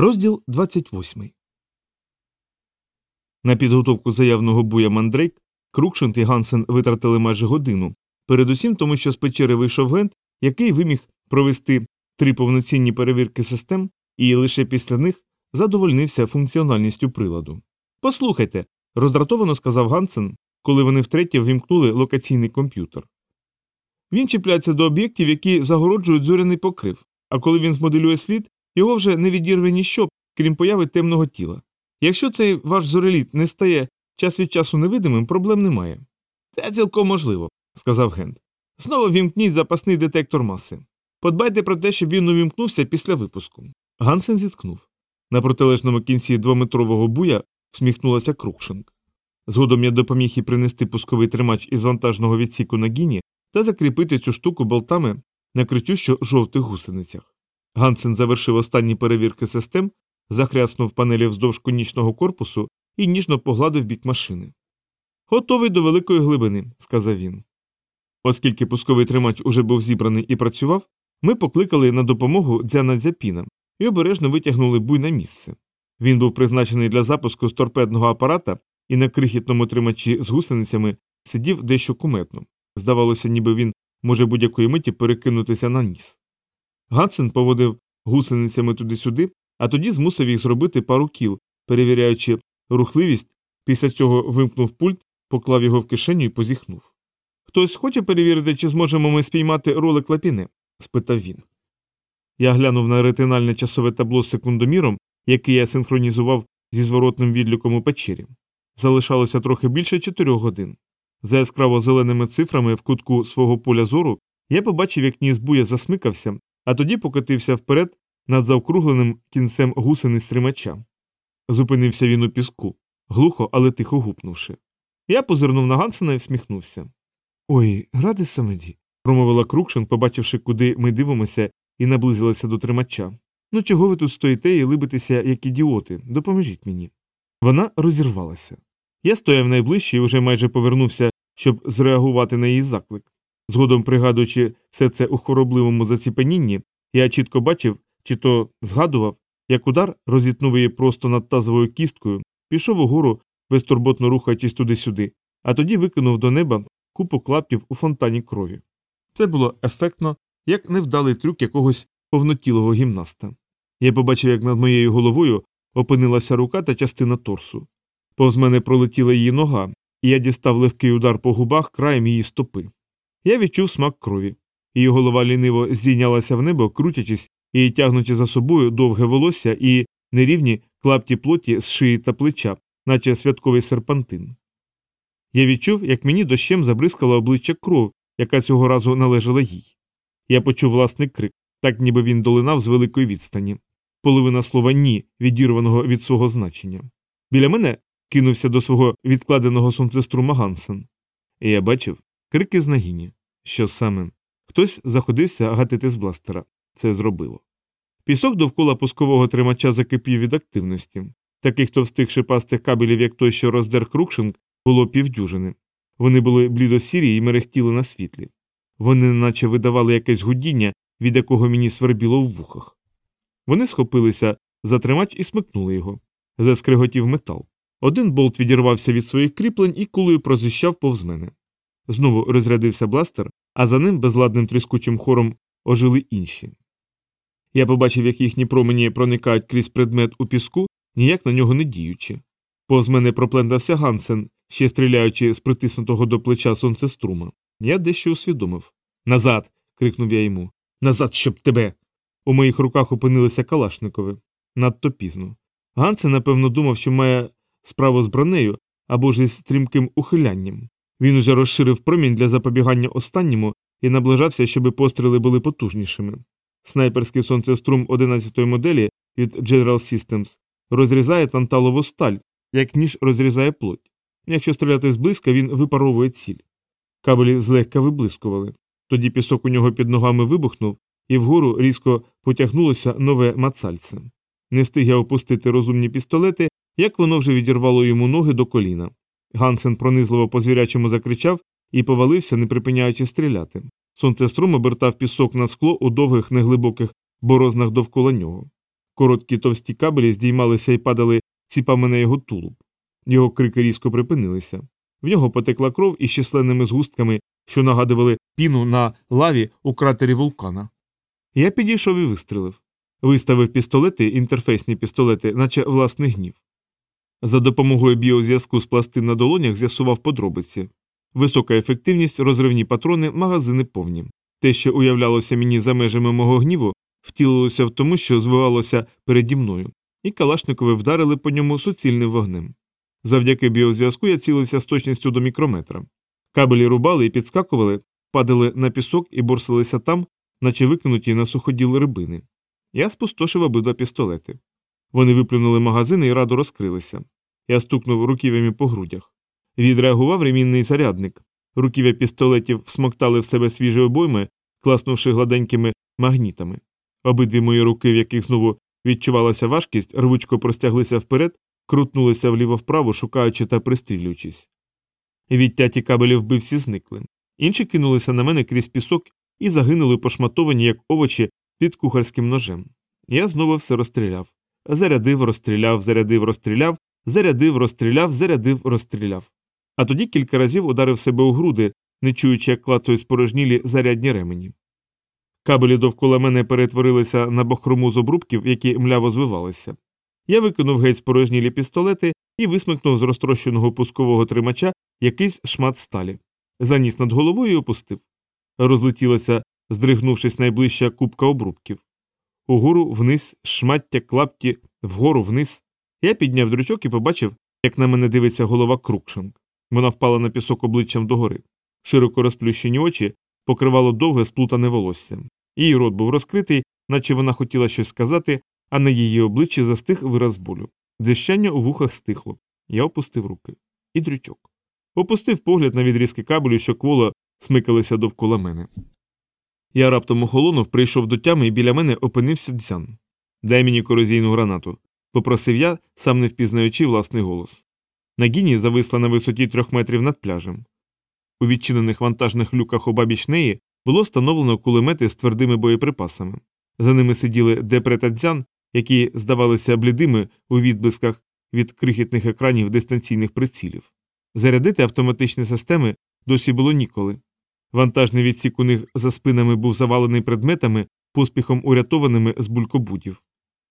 Розділ 28. На підготовку заявного буя Мандрейк Крукшент і Гансен витратили майже годину, передусім тому, що з печери вийшов гент, який виміг провести три повноцінні перевірки систем, і лише після них задовольнився функціональністю приладу. Послухайте, роздратовано сказав Гансен, коли вони втретє ввімкнули локаційний комп'ютер. Він чіпляється до об'єктів, які загороджують зоряний покрив, а коли він змоделює слід, його вже не відірве ніщо, крім появи темного тіла. Якщо цей ваш зореліт не стає час від часу невидимим, проблем немає. Це цілком можливо, сказав Гент. Знову вімкніть запасний детектор маси. Подбайте про те, щоб він увімкнувся після випуску. Гансен зіткнув. На протилежному кінці двометрового буя всміхнулася Крукшинг. Згодом я допоміг їй принести пусковий тримач із вантажного відсіку на гіні та закріпити цю штуку болтами на кричущо жовтих гусеницях. Гансен завершив останні перевірки систем, захряснув панелі вздовж конічного корпусу і ніжно погладив бік машини. Готовий до великої глибини, сказав він. Оскільки пусковий тримач уже був зібраний і працював, ми покликали на допомогу дзяна дзяпіна і обережно витягнули буй на місце. Він був призначений для запуску з торпедного апарата і на крихітному тримачі з гусеницями сидів дещо куметно. Здавалося, ніби він може будь-якої миті перекинутися на ніс. Гансен поводив гусеницями туди-сюди, а тоді змусив їх зробити пару кіл, перевіряючи рухливість, після цього вимкнув пульт, поклав його в кишеню і позіхнув. Хтось хоче перевірити, чи зможемо ми спіймати ролик лапіне? спитав він. Я глянув на ретинальне часове табло з секундоміром, який я синхронізував зі зворотним відліком у печері. Залишалося трохи більше чотирьох годин. За яскраво зеленими цифрами в кутку свого поля зору я побачив, як ніс буя засмикався, а тоді покотився вперед над завкругленим кінцем гусени стримача. Зупинився він у піску, глухо, але тихо гупнувши. Я позирнув на Гансена і всміхнувся. Ой, ради самеді, промовила Крукшин, побачивши, куди ми дивимося, і наблизилася до тримача. Ну чого ви тут стоїте і либитеся, як ідіоти? Допоможіть мені. Вона розірвалася. Я стояв найближче і вже майже повернувся, щоб зреагувати на її заклик. Згодом, пригадуючи все це у хоробливому заціпенінні, я чітко бачив, чи то згадував, як удар розітнув її просто над тазовою кісткою, пішов угору, безтурботно рухаючись туди-сюди, а тоді викинув до неба купу клаптів у фонтані крові. Це було ефектно, як невдалий трюк якогось повнотілого гімнаста. Я побачив, як над моєю головою опинилася рука та частина торсу. Повз мене пролетіла її нога, і я дістав легкий удар по губах краєм її стопи. Я відчув смак крові. Її голова ліниво здійнялася в небо, крутячись і тягнучи за собою довге волосся і нерівні клапті плоті з шиї та плеча, наче святковий серпантин. Я відчув, як мені дощем забризкало обличчя кров, яка цього разу належала їй. Я почув власний крик, так ніби він долинав з великої відстані. Половина слова ні, відірваного від свого значення. Біля мене кинувся до свого відкладеного сонцеструма Гансен. І я бачив крики з нагіні. Що саме? Хтось заходився гатити з бластера. Це зробило. Пісок довкола пускового тримача закипів від активності. Таких товстих шипастих кабелів, як той, що роздер Крукшинг, було півдюжини. Вони були блідосірі і мерехтіли на світлі. Вони наче видавали якесь гудіння, від якого мені свербіло в вухах. Вони схопилися за тримач і смикнули його. Заскриготів метал. Один болт відірвався від своїх кріплень і кулею прозищав повз мене. Знову розрядився бластер, а за ним безладним тріскучим хором ожили інші. Я побачив, як їхні промені проникають крізь предмет у піску, ніяк на нього не діючи. Повз мене проплентався Гансен, ще стріляючи з притиснутого до плеча сонцеструма. Я дещо усвідомив. Назад. крикнув я йому. Назад, щоб тебе. У моїх руках опинилися Калашникови. Надто пізно. Гансен, напевно, думав, що має справу з бронею або ж із стрімким ухилянням. Він уже розширив промінь для запобігання останньому і наближався, щоб постріли були потужнішими. Снайперський сонцеструм 11-ї моделі від General Systems розрізає танталову сталь, як ніж розрізає плоть. Якщо стріляти зблизька, він випаровує ціль. Кабелі злегка виблискували. Тоді пісок у нього під ногами вибухнув, і вгору різко потягнулося нове мацальце. Не встиг я опустити розумні пістолети, як воно вже відірвало йому ноги до коліна. Гансен пронизливо по звірячому закричав і повалився, не припиняючи стріляти. Сонцеструм обертав пісок на скло у довгих неглибоких борознах довкола нього. Короткі товсті кабелі здіймалися і падали ціпами на його тулуб. Його крики різко припинилися. В нього потекла кров із численними згустками, що нагадували піну на лаві у кратері вулкана. Я підійшов і вистрелив. Виставив пістолети, інтерфейсні пістолети, наче власний гнів. За допомогою біозв'язку з пластин на долонях з'ясував подробиці. Висока ефективність, розривні патрони, магазини повні. Те, що уявлялося мені за межами мого гніву, втілилося в тому, що звивалося переді мною, і Калашникови вдарили по ньому суцільним вогнем. Завдяки біозв'язку я цілився з точністю до мікрометра. Кабелі рубали і підскакували, падали на пісок і борсилися там, наче викинуті на суходіл рибини. Я спустошив обидва пістолети. Вони виплюнули магазини і радо розкрилися. Я стукнув руків'ями по грудях. Відреагував ремінний зарядник. Руків'я пістолетів всмоктали в себе свіжі обойми, класнувши гладенькими магнітами. Обидві мої руки, в яких знову відчувалася важкість, рвучко простяглися вперед, крутнулися вліво-вправо, шукаючи та пристрілюючись. Відтяті кабелі вбивці зникли. Інші кинулися на мене крізь пісок і загинули пошматовані, як овочі, під кухарським ножем. Я знову все розстріляв. Зарядив, розстріляв, зарядив, розстріляв, зарядив, розстріляв, зарядив, розстріляв. А тоді кілька разів ударив себе у груди, не чуючи, як клацають спорожнілі зарядні ремені. Кабелі довкола мене перетворилися на бахрому з обрубків, які мляво звивалися. Я викинув геть спорожнілі пістолети і висмикнув з розтрощеного пускового тримача якийсь шмат сталі. Заніс над головою і опустив. Розлетілася, здригнувшись найближча купка обрубків. Угору вниз, шмаття, клапті, вгору вниз. Я підняв дрючок і побачив, як на мене дивиться голова Крукшинг. Вона впала на пісок обличчям догори. Широко розплющені очі покривало довге сплутане волосся. Її рот був розкритий, наче вона хотіла щось сказати, а на її обличчі застиг вираз болю. Дзищання у вухах стихло. Я опустив руки. І дрючок. Опустив погляд на відрізки кабелю, що кволо смикалися довкола мене. Я раптом охолонув, прийшов до тями і біля мене опинився дзян. Дай мені корозійну гранату, попросив я, сам не впізнаючи власний голос. Нагіні зависла на висоті трьох метрів над пляжем. У відчинених вантажних люках обабіч неї було встановлено кулемети з твердими боєприпасами. За ними сиділи Депре та дзян, які здавалися блідими у відблисках від крихітних екранів дистанційних прицілів. Зарядити автоматичні системи досі було ніколи. Вантажний відсік у них за спинами був завалений предметами, поспіхом урятованими з булькобудів,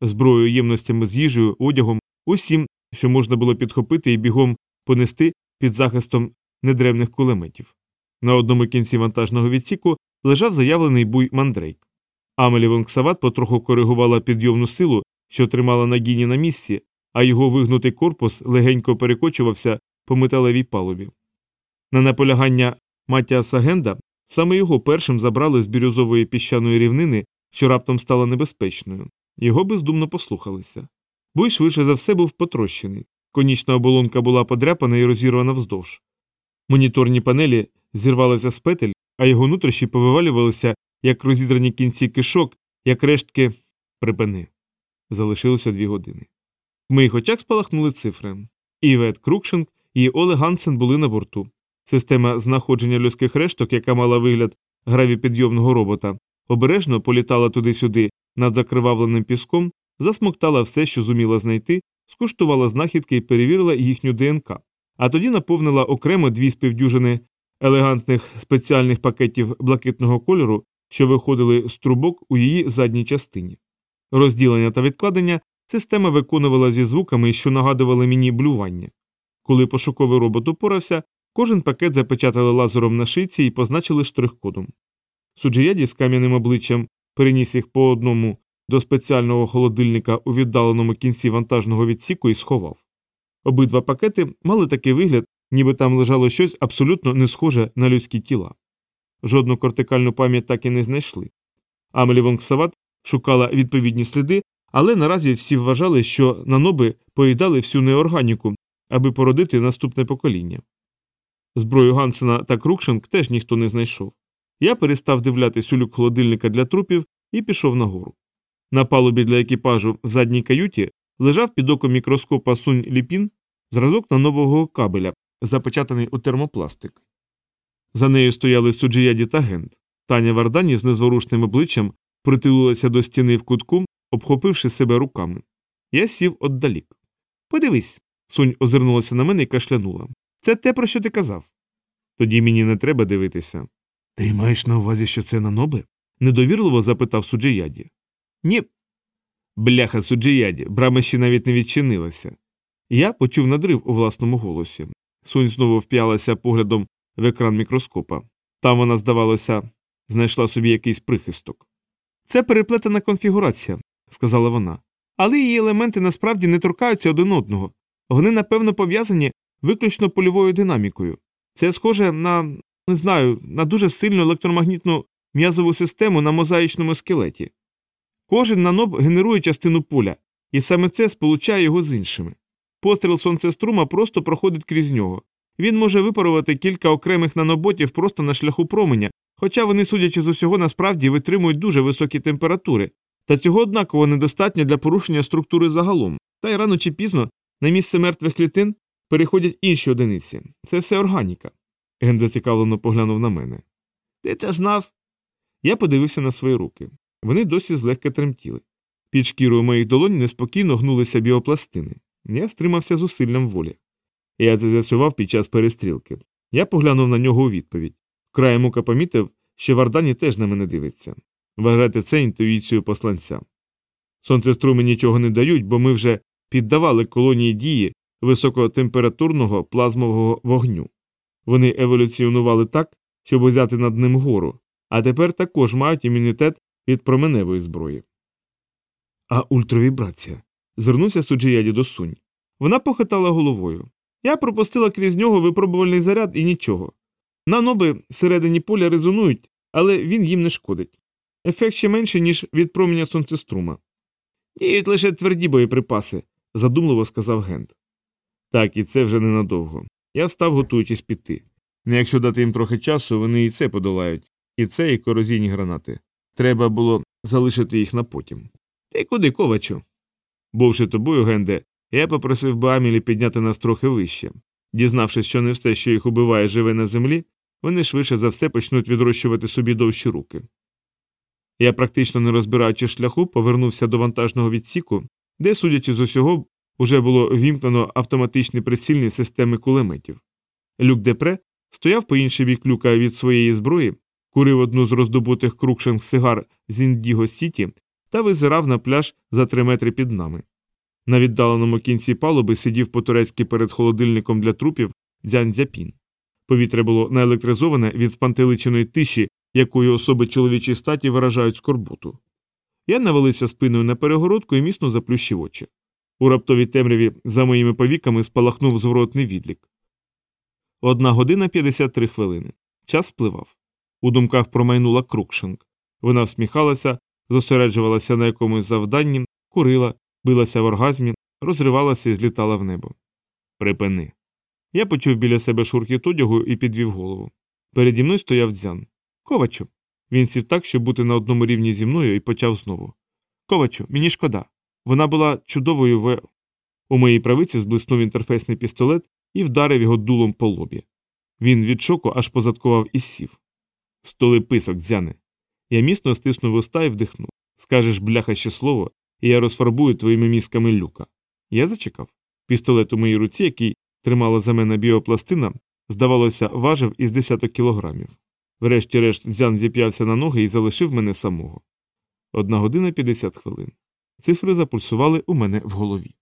зброєю, ємностями з їжею, одягом, усім, що можна було підхопити і бігом понести під захистом недревних кулеметів. На одному кінці вантажного відсіку лежав заявлений буй мандрейк. Амелі Вонксават потроху коригувала підйомну силу, що тримала Нагіні на місці, а його вигнутий корпус легенько перекочувався по металевій палубі. На наполягання Матіаса Генда саме його першим забрали з бірюзової піщаної рівнини, що раптом стала небезпечною. Його бездумно послухалися. Буй швидше за все був потрощений. Конічна оболонка була подряпана і розірвана вздовж. Моніторні панелі зірвалися з петель, а його нутрощі повивалювалися, як розідрані кінці кишок, як рештки припини. Залишилося дві години. В моїх очах спалахнули цифри. Івет Крукшинг і Оле Гансен були на борту. Система знаходження людських решток, яка мала вигляд гравіпідйомного робота, обережно політала туди-сюди над закривавленим піском, засмоктала все, що зуміла знайти, скуштувала знахідки і перевірила їхню ДНК, а тоді наповнила окремо дві співдюжини елегантних спеціальних пакетів блакитного кольору, що виходили з трубок у її задній частині. Розділення та відкладення система виконувала зі звуками, що нагадували мені блювання. Коли пошуковий робот упорався, кожен пакет запечатали лазером на шиці і позначили штрих-кодом. Суджияді з кам'яним обличчям переніс їх по одному до спеціального холодильника у віддаленому кінці вантажного відсіку і сховав. Обидва пакети мали такий вигляд, ніби там лежало щось абсолютно не схоже на людські тіла. Жодну кортикальну пам'ять так і не знайшли. Амелі Вонксават шукала відповідні сліди, але наразі всі вважали, що наноби поїдали всю неорганіку, аби породити наступне покоління. Зброю Гансена та Крукшинг теж ніхто не знайшов. Я перестав дивлятись у люк холодильника для трупів і пішов нагору. На палубі для екіпажу в задній каюті лежав під оком мікроскопа сунь ліпін зразок на нового кабеля, запечатаний у термопластик. За нею стояли суджияді та гент. Таня Вардані з незворушним обличчям притулилася до стіни в кутку, обхопивши себе руками. Я сів отдалік. Подивись. Сунь озирнулася на мене і кашлянула. Це те, про що ти казав. Тоді мені не треба дивитися. Ти маєш на увазі, що це нанобе? недовірливо запитав суджияді. Ні. Бляха суджияді, брама ще навіть не відчинилася. Я почув надрив у власному голосі. Сунь знову вп'ялася поглядом в екран мікроскопа. Там вона, здавалося, знайшла собі якийсь прихисток. Це переплетена конфігурація, сказала вона. Але її елементи насправді не торкаються один одного. Вони, напевно, пов'язані виключно польовою динамікою. Це схоже на, не знаю, на дуже сильну електромагнітну м'язову систему на мозаїчному скелеті. Кожен наноб генерує частину поля, і саме це сполучає його з іншими. Постріл сонцеструма просто проходить крізь нього. Він може випарувати кілька окремих наноботів просто на шляху променя, хоча вони, судячи з усього, насправді витримують дуже високі температури, та цього однаково недостатньо для порушення структури загалом, та й рано чи пізно на місце мертвих клітин переходять інші одиниці. Це все органіка. Ген зацікавлено поглянув на мене. Ти це знав? Я подивився на свої руки. Вони досі злегка тремтіли. Під шкірою моїх долонь неспокійно гнулися біопластини. Я стримався зусиллям волі. Я це з'ясував під час перестрілки. Я поглянув на нього у відповідь. Краєм ока помітив, що Вардані теж на мене дивиться. Вважайте це інтуїцією посланця. Сонцеструми нічого не дають, бо ми вже піддавали колонії дії високотемпературного плазмового вогню. Вони еволюціонували так, щоб взяти над ним гору, а тепер також мають імунітет від променевої зброї. А ультравібрація. Звернувся суджияді до сунь. Вона похитала головою. Я пропустила крізь нього випробувальний заряд і нічого. Наноби всередині поля резонують, але він їм не шкодить. Ефект ще менше, ніж від проміння сонцеструма. Діють лише тверді боєприпаси, задумливо сказав Гент. Так, і це вже ненадовго. Я встав, готуючись піти. Не якщо дати їм трохи часу, вони і це подолають, і це, і корозійні гранати. Треба було залишити їх на потім. Ти куди, ковачу? Бувши тобою, Генде, я попросив би Амілі підняти нас трохи вище. Дізнавшись, що не все, що їх убиває, живе на землі, вони швидше за все почнуть відрощувати собі довші руки. Я, практично не розбираючи шляху, повернувся до вантажного відсіку, де, судячи з усього, уже було вімкнено автоматичні прицільні системи кулеметів. Люк Депре стояв по інший бік люка від своєї зброї, курив одну з роздобутих крукшинг сигар з Індіго Сіті та визирав на пляж за три метри під нами. На віддаленому кінці палуби сидів по-турецьки перед холодильником для трупів дзянь дзяпін. Повітря було наелектризоване від спантеличеної тиші, якою особи чоловічої статі виражають скорботу. Я навалився спиною на перегородку і міцно заплющив очі. У раптовій темряві за моїми повіками спалахнув зворотний відлік. Одна година 53 хвилини. Час спливав. У думках промайнула Крукшинг. Вона всміхалася, зосереджувалася на якомусь завданні, курила, билася в оргазмі, розривалася і злітала в небо. Припини. Я почув біля себе шурхіт одягу і підвів голову. Переді мною стояв дзян. Ковачу. Він сів так, щоб бути на одному рівні зі мною, і почав знову. Ковачу, мені шкода. Вона була чудовою в. У моїй правиці зблиснув інтерфейсний пістолет і вдарив його дулом по лобі. Він від шоку аж позадкував і сів. Столи писок, дзяне. Я міцно стиснув уста і вдихнув. Скажеш, бляха, ще слово, і я розфарбую твоїми мізками люка. Я зачекав. Пістолет у моїй руці, який тримала за мене біопластина, здавалося, важив із десяток кілограмів. Врешті-решт, дзян зіп'явся на ноги і залишив мене самого. Одна година 50 хвилин. Цифри запульсували у мене в голові.